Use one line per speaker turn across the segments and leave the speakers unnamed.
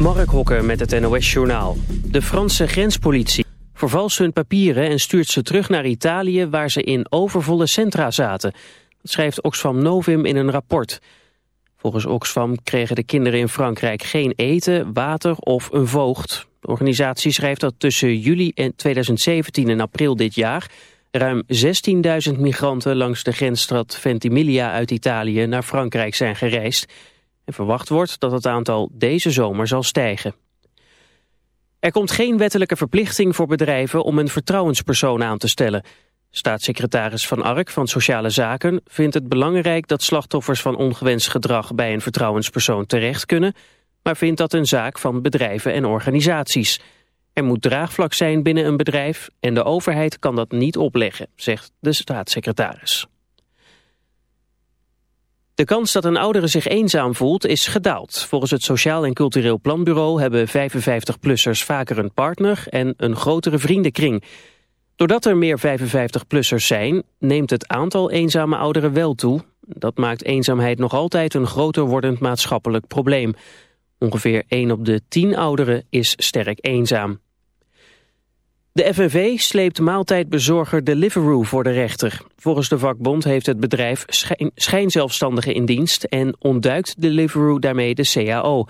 Mark Hokker met het NOS Journaal. De Franse grenspolitie vervalst hun papieren en stuurt ze terug naar Italië... waar ze in overvolle centra zaten. Dat schrijft Oxfam Novim in een rapport. Volgens Oxfam kregen de kinderen in Frankrijk geen eten, water of een voogd. De organisatie schrijft dat tussen juli 2017 en april dit jaar... ruim 16.000 migranten langs de grensstad Ventimiglia uit Italië naar Frankrijk zijn gereisd... En verwacht wordt dat het aantal deze zomer zal stijgen. Er komt geen wettelijke verplichting voor bedrijven om een vertrouwenspersoon aan te stellen. Staatssecretaris Van Ark van Sociale Zaken vindt het belangrijk dat slachtoffers van ongewenst gedrag bij een vertrouwenspersoon terecht kunnen, maar vindt dat een zaak van bedrijven en organisaties. Er moet draagvlak zijn binnen een bedrijf en de overheid kan dat niet opleggen, zegt de staatssecretaris. De kans dat een oudere zich eenzaam voelt is gedaald. Volgens het Sociaal en Cultureel Planbureau hebben 55-plussers vaker een partner en een grotere vriendenkring. Doordat er meer 55-plussers zijn, neemt het aantal eenzame ouderen wel toe. Dat maakt eenzaamheid nog altijd een groter wordend maatschappelijk probleem. Ongeveer 1 op de 10 ouderen is sterk eenzaam. De FNV sleept maaltijdbezorger Deliveroo voor de rechter. Volgens de vakbond heeft het bedrijf schijn, schijnzelfstandigen in dienst... en ontduikt Deliveroo daarmee de CAO.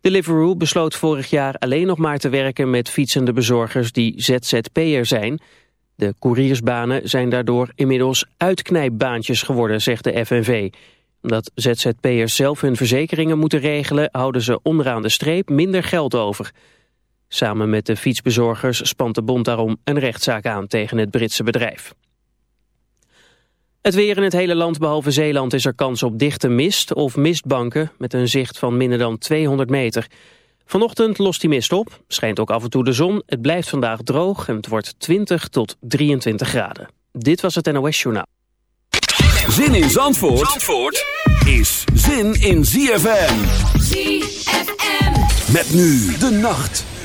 Deliveroo besloot vorig jaar alleen nog maar te werken met fietsende bezorgers die ZZP'er zijn. De couriersbanen zijn daardoor inmiddels uitknijpbaantjes geworden, zegt de FNV. Omdat ZZP'ers zelf hun verzekeringen moeten regelen... houden ze onderaan de streep minder geld over... Samen met de fietsbezorgers spant de bond daarom een rechtszaak aan tegen het Britse bedrijf. Het weer in het hele land behalve Zeeland is er kans op dichte mist of mistbanken met een zicht van minder dan 200 meter. Vanochtend lost die mist op, schijnt ook af en toe de zon, het blijft vandaag droog en het wordt 20 tot 23 graden. Dit was het NOS Journaal.
Zin in Zandvoort, Zandvoort is zin in ZFM. ZFM. Met nu de nacht.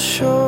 show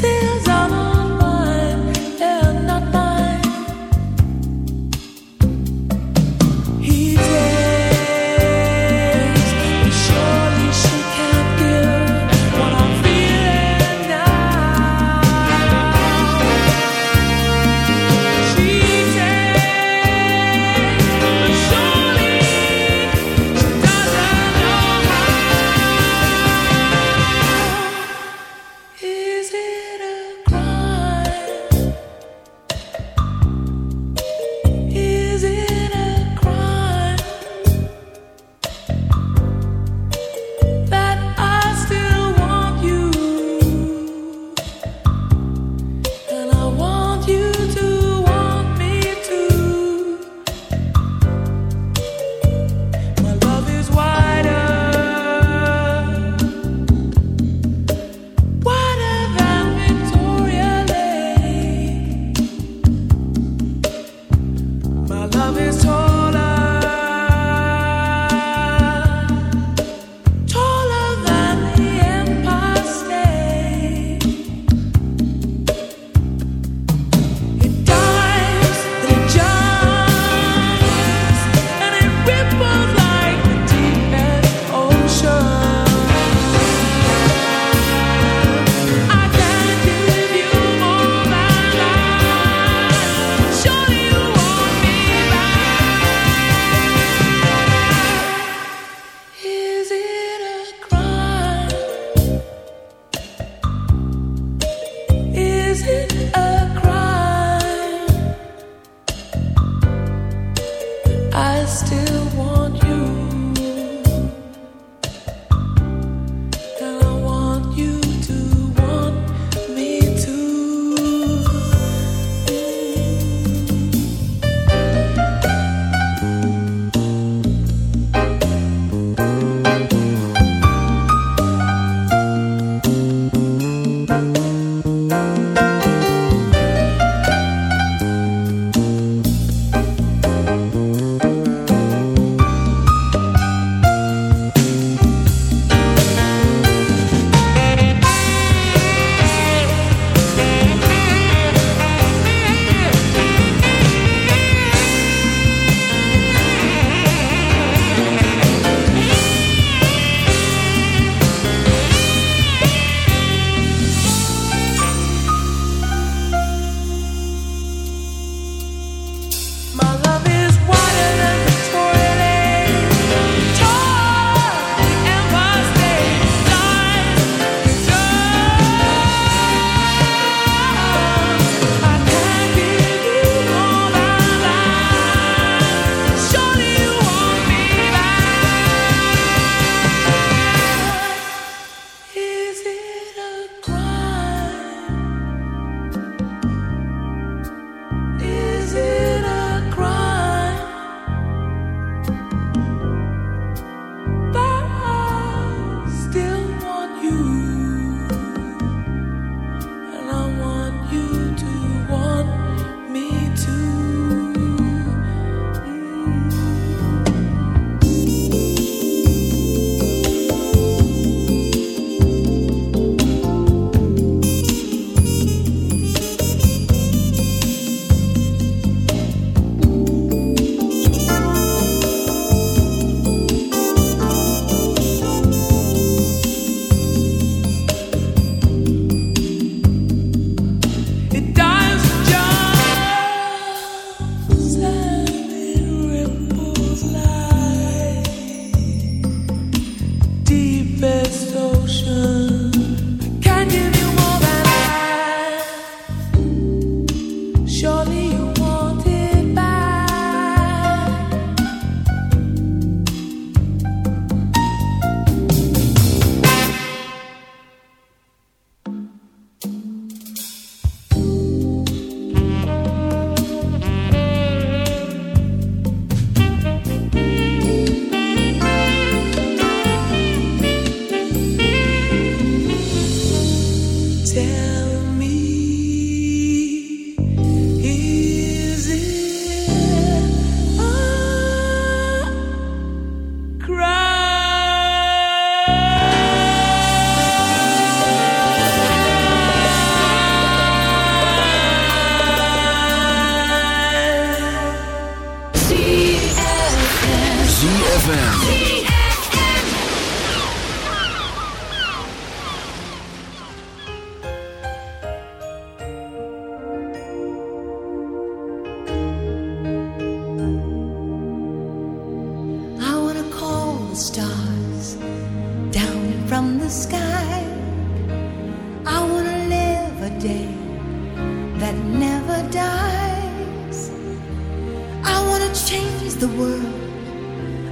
pixels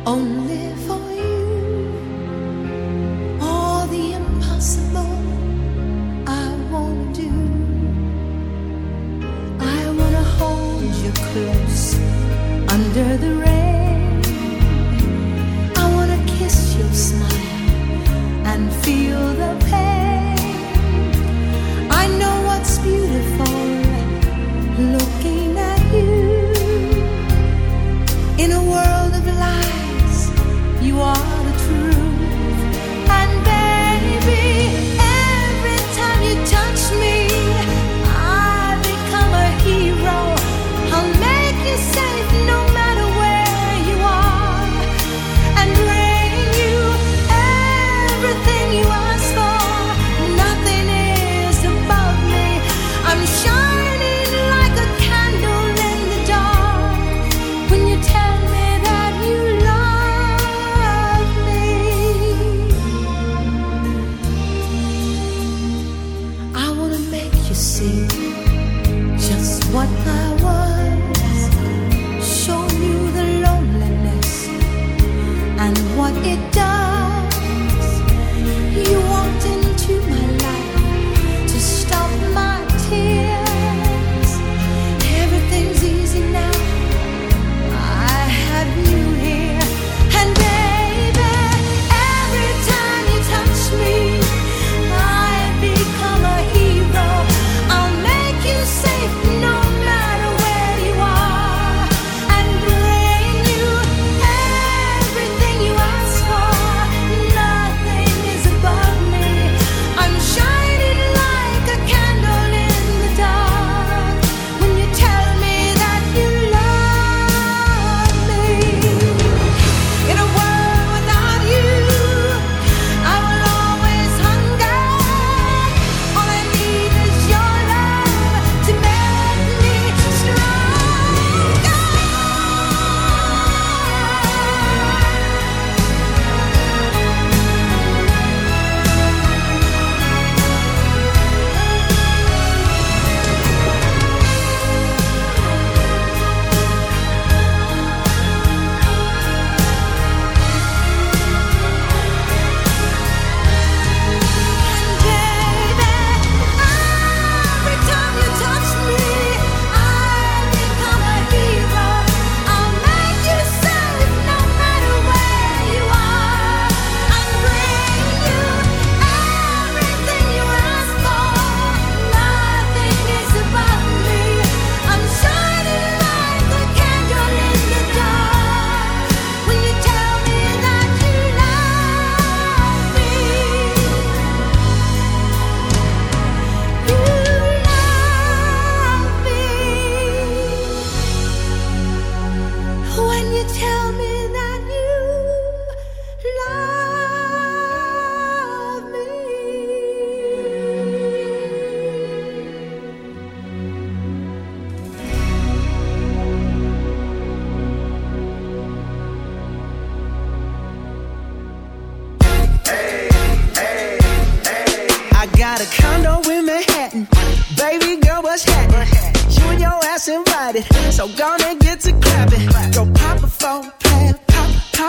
Only for you, all the impossible I do. I wanna hold you close under the rain.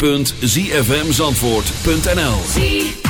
www.zfmzandvoort.nl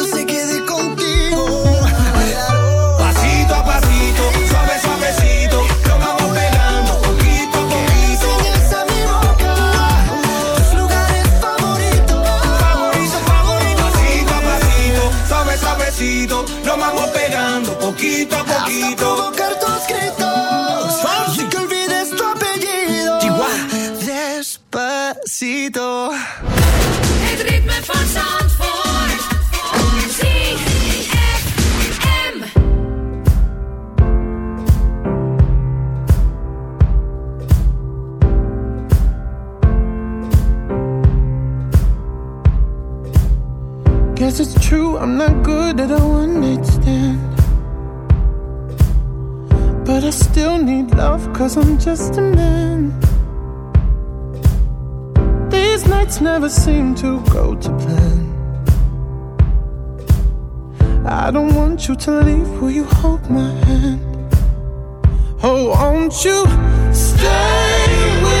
to go to plan. I don't want you to leave. Will you hold my hand? Oh, won't you stay with me?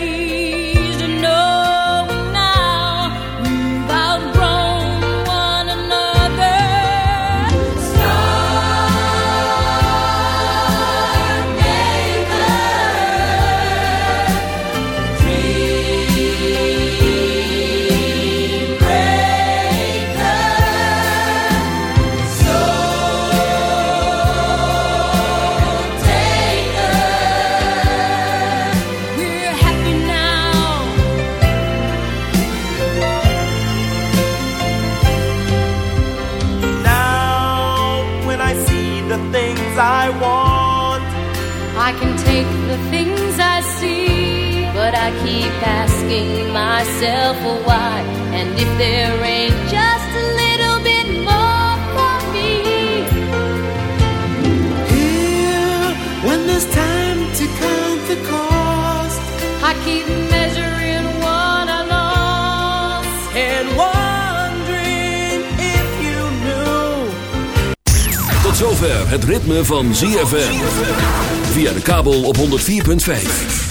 Asking myself why. And if there ain't just a little bit more for me,
Here, when there's time to count the cost
I keep measuring what I lost.
and wondering if you knew.
Tot zover het ritme van ZFM. Via de kabel op 104.5.